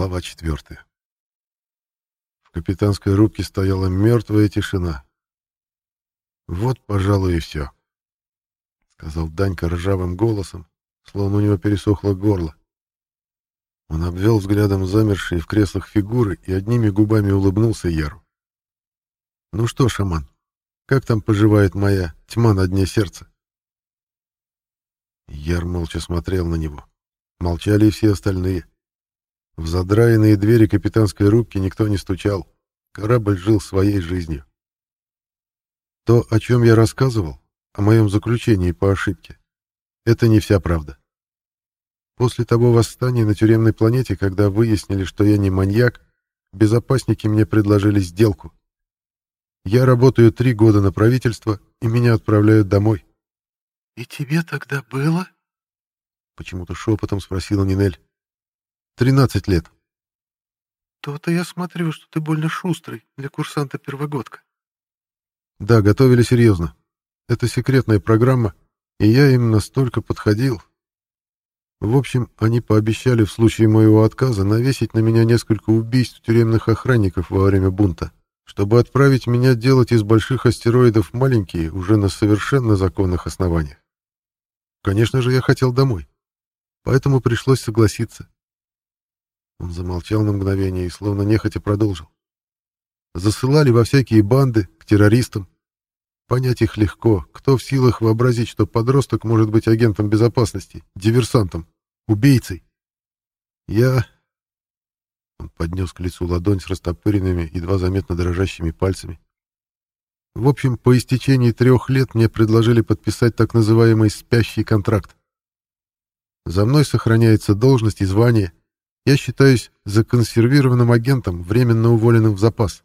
Глава четвертая. В капитанской рубке стояла мертвая тишина. «Вот, пожалуй, и все», — сказал Данька ржавым голосом, словно у него пересохло горло. Он обвел взглядом замершие в креслах фигуры и одними губами улыбнулся Яру. «Ну что, шаман, как там поживает моя тьма на дне сердца?» Яр молча смотрел на него. Молчали и все остальные. В задраенные двери капитанской рубки никто не стучал. Корабль жил своей жизнью. То, о чем я рассказывал, о моем заключении по ошибке, это не вся правда. После того восстания на тюремной планете, когда выяснили, что я не маньяк, безопасники мне предложили сделку. Я работаю три года на правительство, и меня отправляют домой. — И тебе тогда было? — почему-то шепотом спросила Нинель. — Тринадцать лет. — То-то я смотрю, что ты больно шустрый для курсанта-первогодка. — Да, готовили серьезно. Это секретная программа, и я им настолько подходил, в общем, они пообещали в случае моего отказа навесить на меня несколько убийств тюремных охранников во время бунта, чтобы отправить меня делать из больших астероидов маленькие уже на совершенно законных основаниях. Конечно же, я хотел домой, поэтому пришлось согласиться. Он замолчал на мгновение и словно нехотя продолжил. Засылали во всякие банды, к террористам. Понять их легко, кто в силах вообразить, что подросток может быть агентом безопасности, диверсантом, убийцей. Я... Он поднес к лицу ладонь с растопыренными, едва заметно дрожащими пальцами. В общем, по истечении трех лет мне предложили подписать так называемый «спящий контракт». За мной сохраняется должность и звание. Я считаюсь законсервированным агентом, временно уволенным в запас.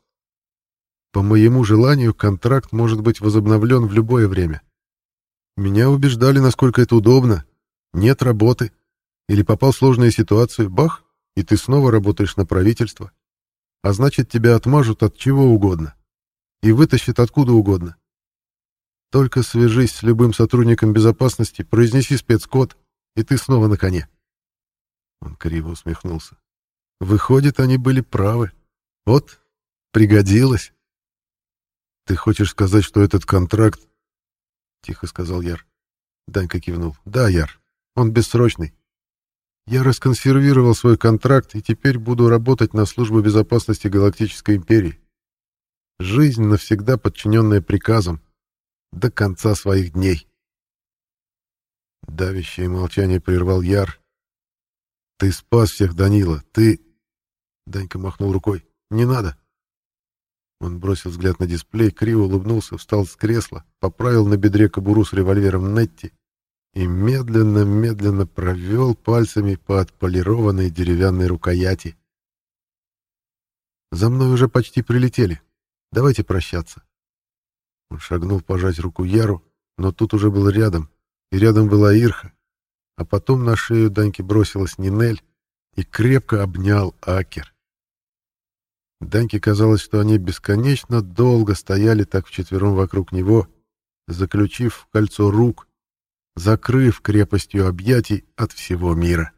По моему желанию, контракт может быть возобновлен в любое время. Меня убеждали, насколько это удобно. Нет работы. Или попал в сложную ситуацию, бах, и ты снова работаешь на правительство. А значит, тебя отмажут от чего угодно. И вытащат откуда угодно. Только свяжись с любым сотрудником безопасности, произнеси спецкод, и ты снова на коне. Он криво усмехнулся. Выходит, они были правы. Вот, пригодилось. Ты хочешь сказать, что этот контракт... Тихо сказал Яр. Данька кивнул. Да, Яр, он бессрочный. Я расконсервировал свой контракт и теперь буду работать на службу безопасности Галактической Империи. Жизнь навсегда подчиненная приказам. До конца своих дней. Давящее молчание прервал Яр. «Ты спас всех, Данила, ты...» Данька махнул рукой. «Не надо». Он бросил взгляд на дисплей, криво улыбнулся, встал с кресла, поправил на бедре кобуру с револьвером Нетти и медленно-медленно провел пальцами по отполированной деревянной рукояти. «За мной уже почти прилетели. Давайте прощаться». Он шагнул пожать руку Яру, но тут уже был рядом, и рядом была Ирха, а потом на шею Даньки бросилась Нинель и крепко обнял Акер. Даньке казалось, что они бесконечно долго стояли так вчетвером вокруг него, заключив в кольцо рук, закрыв крепостью объятий от всего мира.